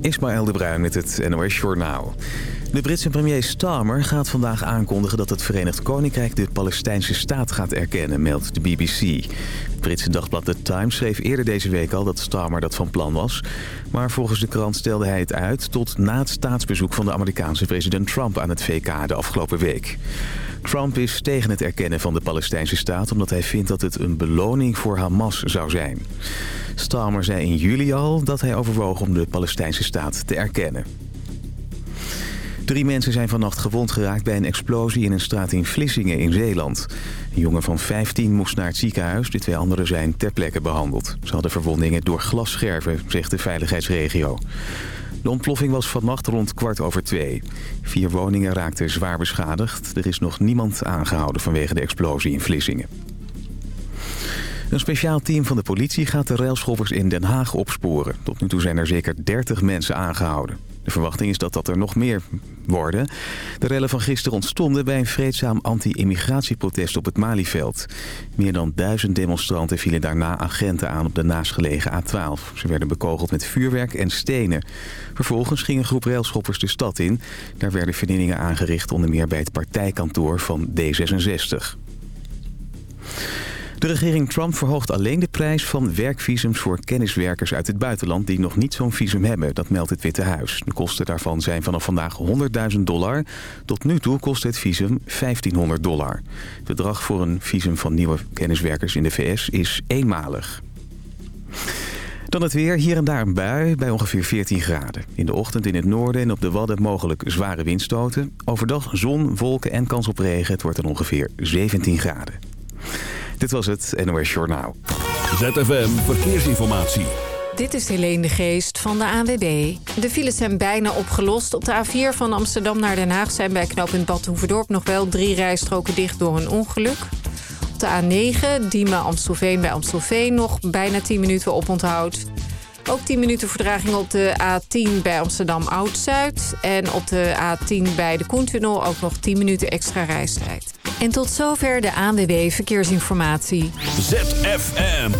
Ismaël de Bruin met het NOS Journaal. De Britse premier Starmer gaat vandaag aankondigen dat het Verenigd Koninkrijk de Palestijnse staat gaat erkennen, meldt de BBC. Het Britse dagblad The Times schreef eerder deze week al dat Starmer dat van plan was. Maar volgens de krant stelde hij het uit tot na het staatsbezoek van de Amerikaanse president Trump aan het VK de afgelopen week. Trump is tegen het erkennen van de Palestijnse staat... omdat hij vindt dat het een beloning voor Hamas zou zijn. Starmer zei in juli al dat hij overwoog om de Palestijnse staat te erkennen. Drie mensen zijn vannacht gewond geraakt bij een explosie in een straat in Vlissingen in Zeeland. Een jongen van 15 moest naar het ziekenhuis. De twee anderen zijn ter plekke behandeld. Ze hadden verwondingen door glasscherven, zegt de veiligheidsregio. De ontploffing was vannacht rond kwart over twee. Vier woningen raakten zwaar beschadigd. Er is nog niemand aangehouden vanwege de explosie in Vlissingen. Een speciaal team van de politie gaat de railschoppers in Den Haag opsporen. Tot nu toe zijn er zeker 30 mensen aangehouden. De verwachting is dat dat er nog meer worden. De rellen van gisteren ontstonden bij een vreedzaam anti-immigratieprotest op het Malieveld. Meer dan duizend demonstranten vielen daarna agenten aan op de naastgelegen A12. Ze werden bekogeld met vuurwerk en stenen. Vervolgens ging een groep railschoppers de stad in. Daar werden vernielingen aangericht onder meer bij het partijkantoor van D66. De regering Trump verhoogt alleen de prijs van werkvisums voor kenniswerkers uit het buitenland die nog niet zo'n visum hebben. Dat meldt het Witte Huis. De kosten daarvan zijn vanaf vandaag 100.000 dollar. Tot nu toe kost het visum 1500 dollar. Het bedrag voor een visum van nieuwe kenniswerkers in de VS is eenmalig. Dan het weer. Hier en daar een bui bij ongeveer 14 graden. In de ochtend in het noorden en op de Wadden mogelijk zware windstoten. Overdag zon, wolken en kans op regen. Het wordt dan ongeveer 17 graden. Dit was het NOS Journaal. ZFM Verkeersinformatie. Dit is Helene de Geest van de ANWB. De files zijn bijna opgelost. Op de A4 van Amsterdam naar Den Haag zijn bij knooppunt Bad Hoeverdorp nog wel drie rijstroken dicht door een ongeluk. Op de A9 Diemen-Amstelveen bij Amstelveen nog bijna 10 minuten oponthoud. Ook 10 minuten verdraging op de A10 bij Amsterdam Oud-Zuid. En op de A10 bij de Koentunnel ook nog 10 minuten extra reistijd. En tot zover de ANWB Verkeersinformatie. ZFM.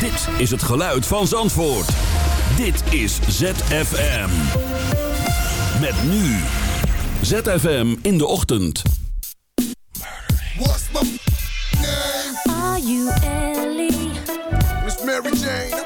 Dit is het geluid van Zandvoort. Dit is ZFM. Met nu. ZFM in de ochtend. What's my name? Are you Ellie? Miss Mary Jane.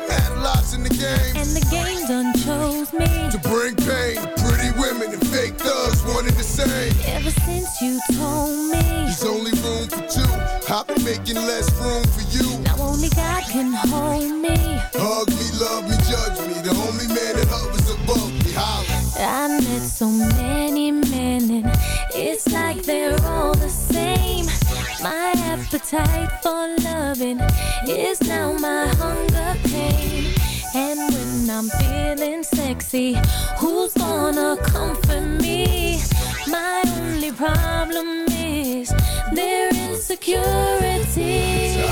I'm at lots in the game. And the game done chose me. To bring pain to pretty women and fake thugs, wanted the same. Ever since you told me. There's only room for two. I've been making less room for you. Now only God can hold me. Hug me, love me, judge me. The only man that hovers above me. Holla. I met so many men and it's like they're all the same. My appetite for loving is now my hunger pain. And when I'm feeling sexy, who's gonna comfort me? My only problem is their insecurity. Of.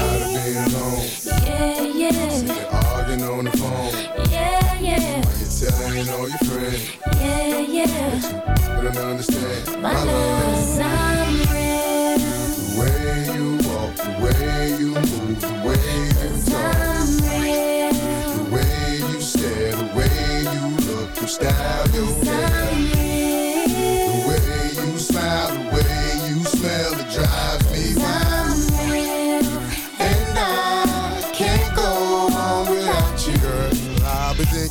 Yeah, yeah, You're arguing on the phone. yeah, yeah, Why You're telling all your friends. yeah, yeah. But I don't understand. My love's I'm real. The way you walk, the way you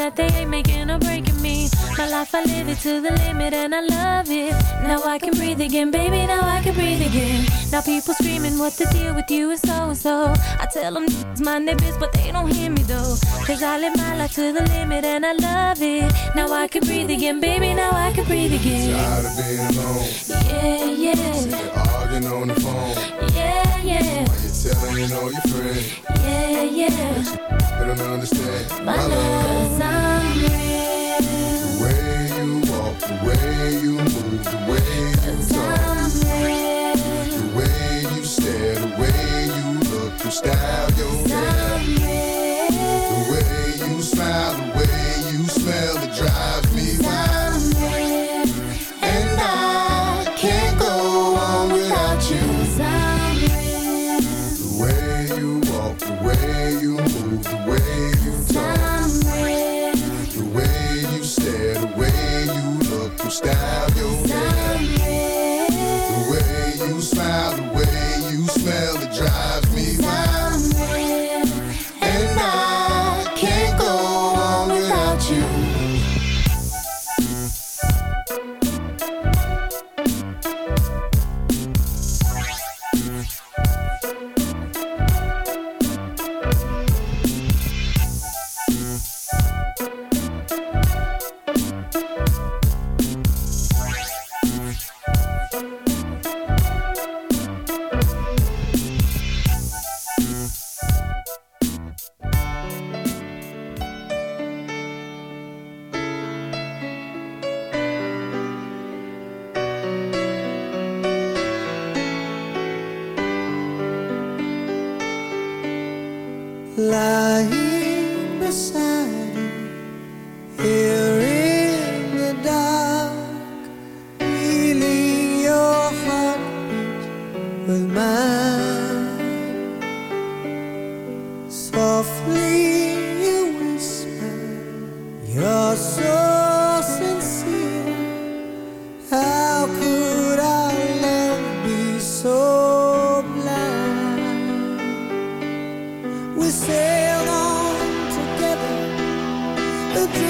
That they ain't making life, I live it to the limit and I love it. Now I can breathe again, baby, now I can breathe again. Now people screaming what the deal with you is so and so. I tell them it's my neighbors, but they don't hear me though. Cause I live my life to the limit and I love it. Now I can breathe again, baby, now I can breathe again. Tired of being alone. Yeah, yeah. Sick of arguing on the phone. Yeah, yeah. Why you telling all your friends? Yeah, yeah. They don't understand My love, cause way you move, the way you talk, the dream.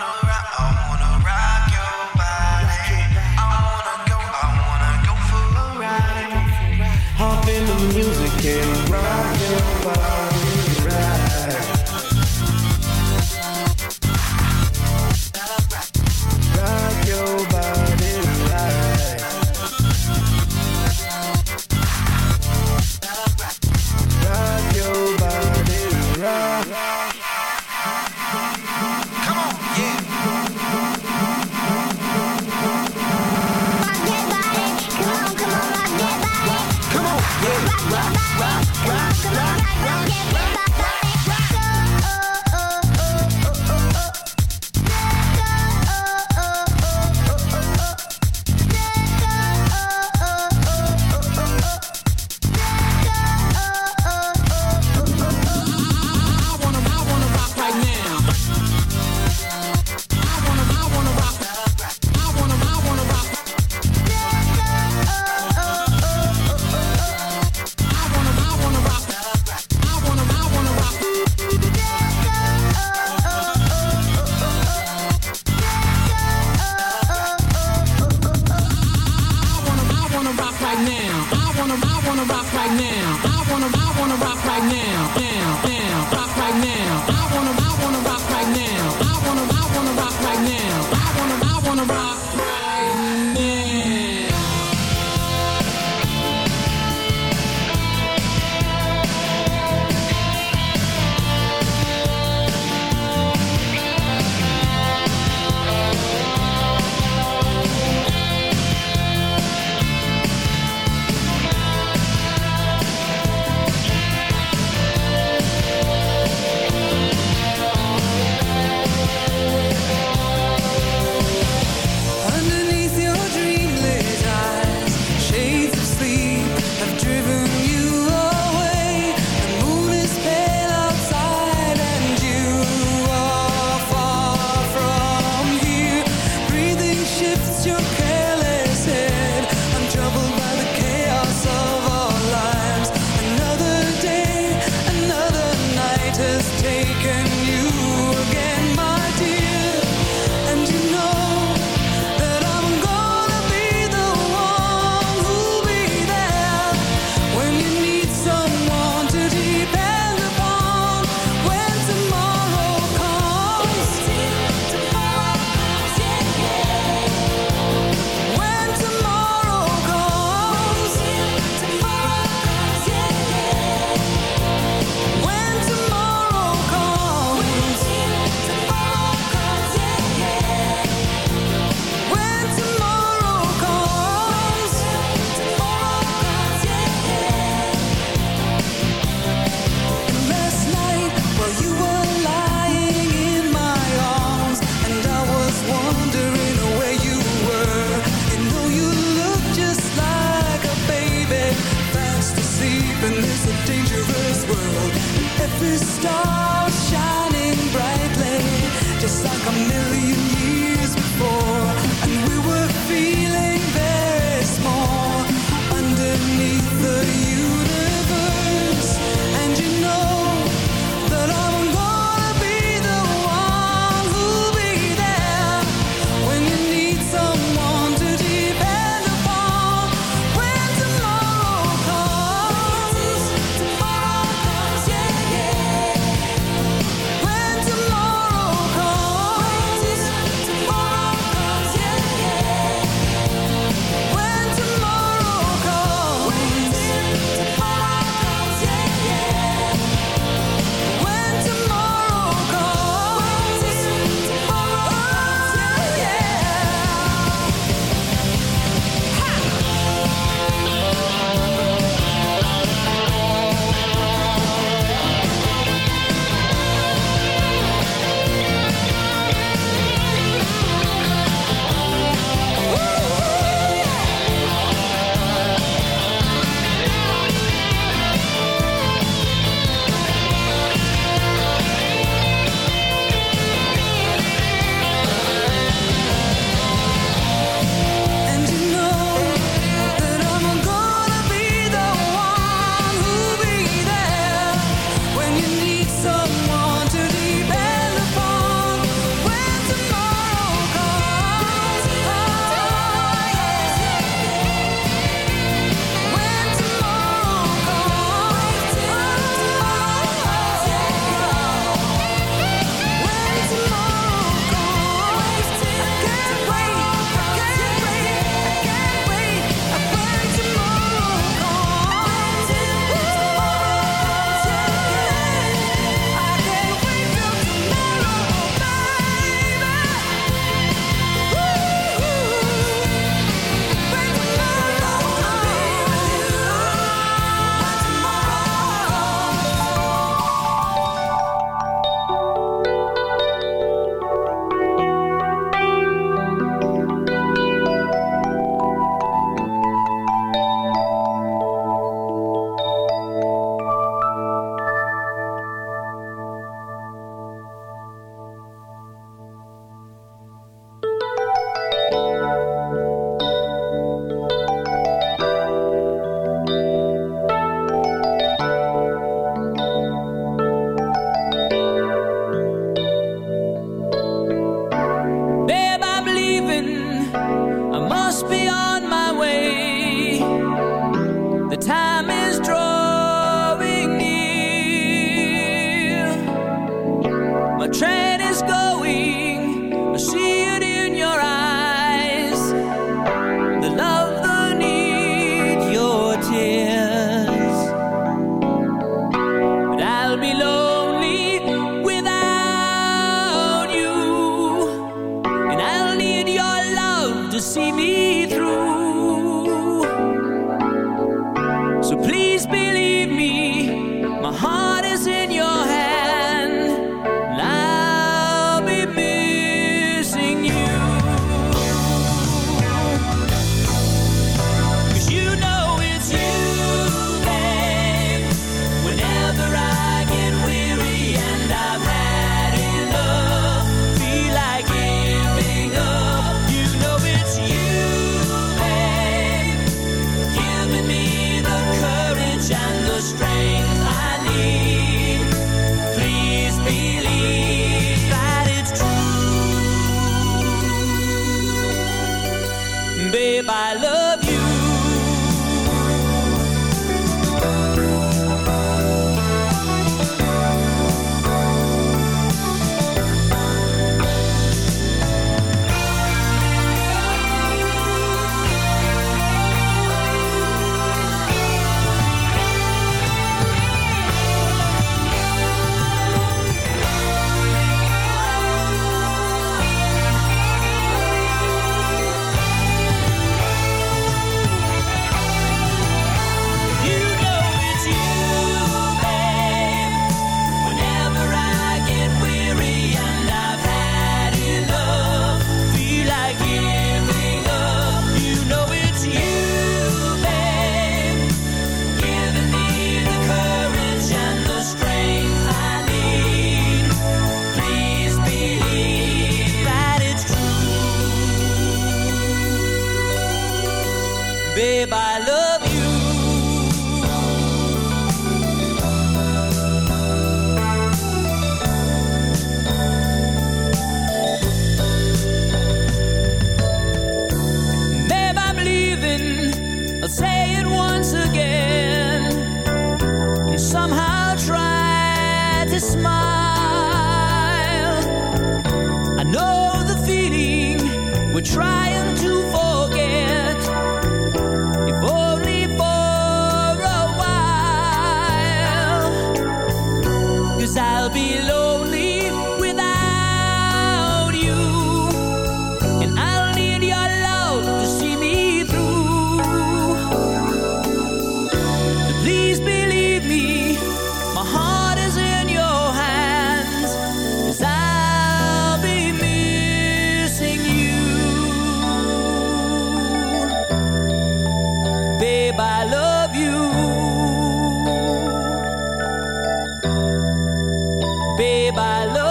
by love.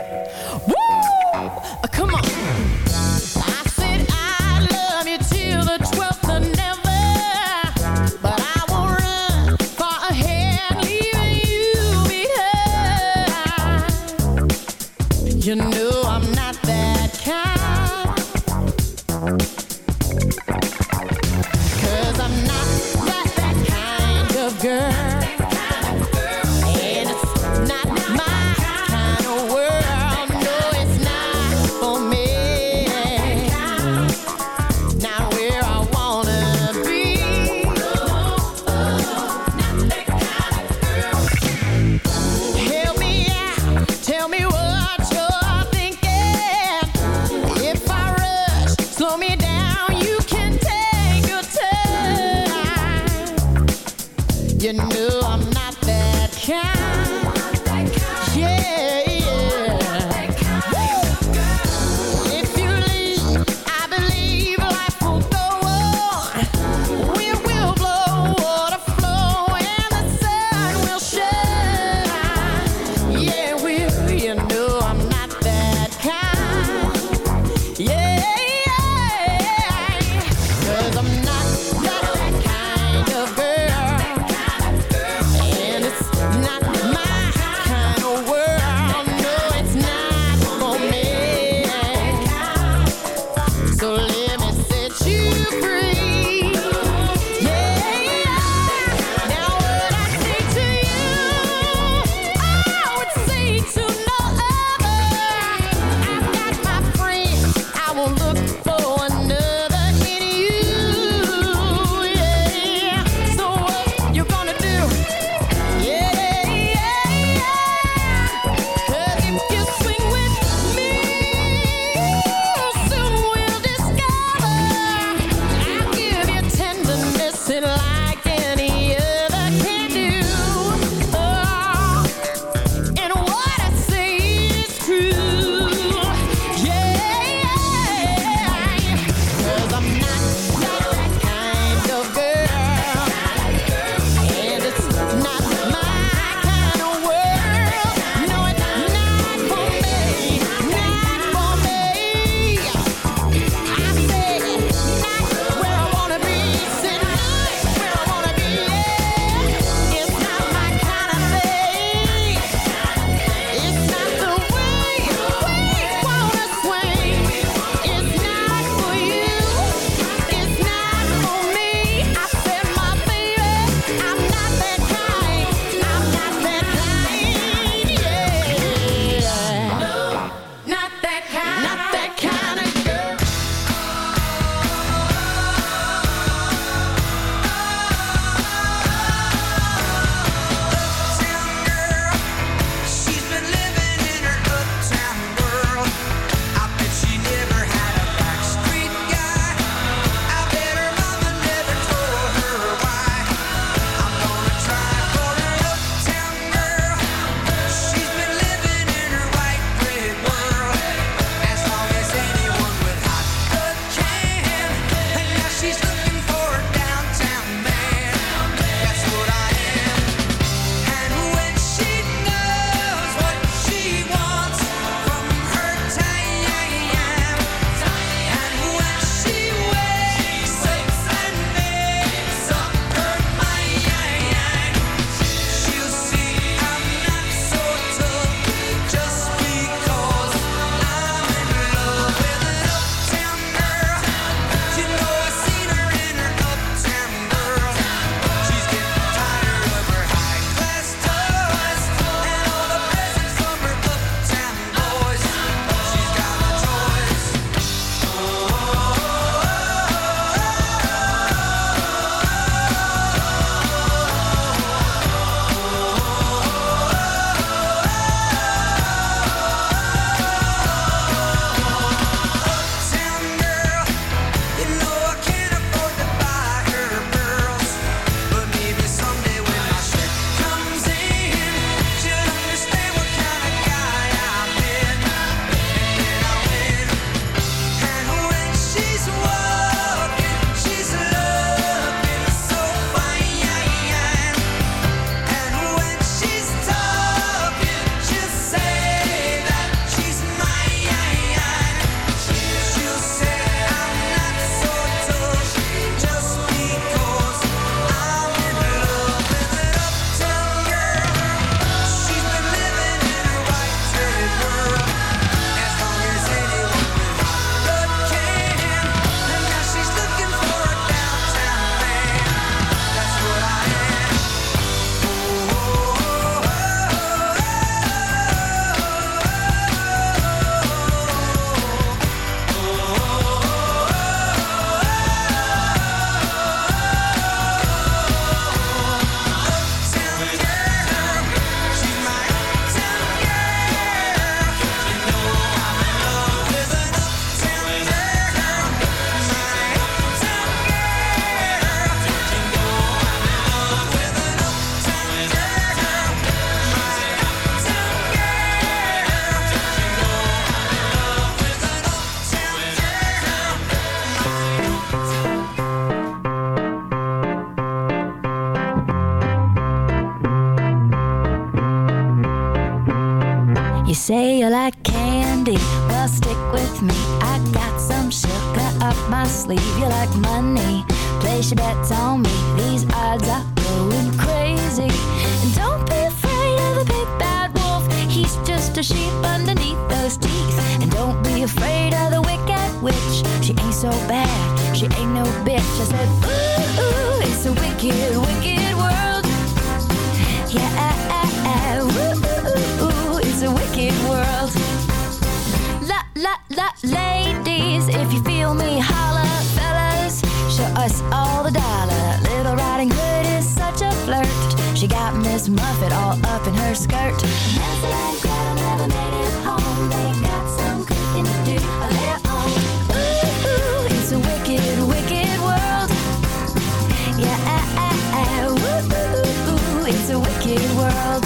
yeah, woo, it's a wicked world.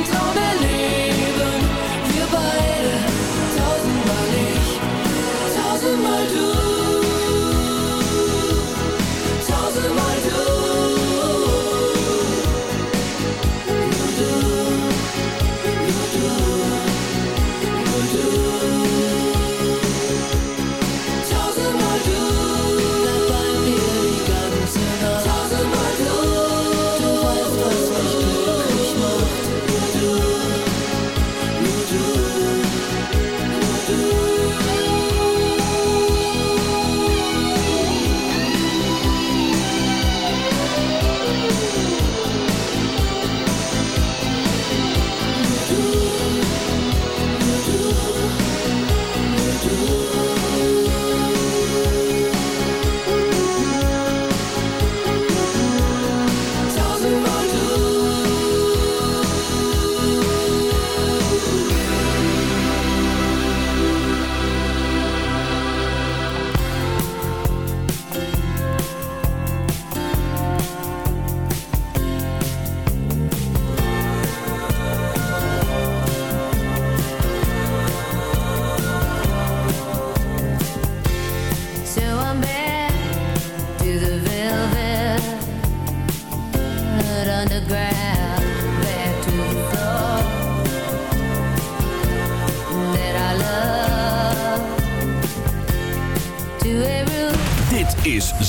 until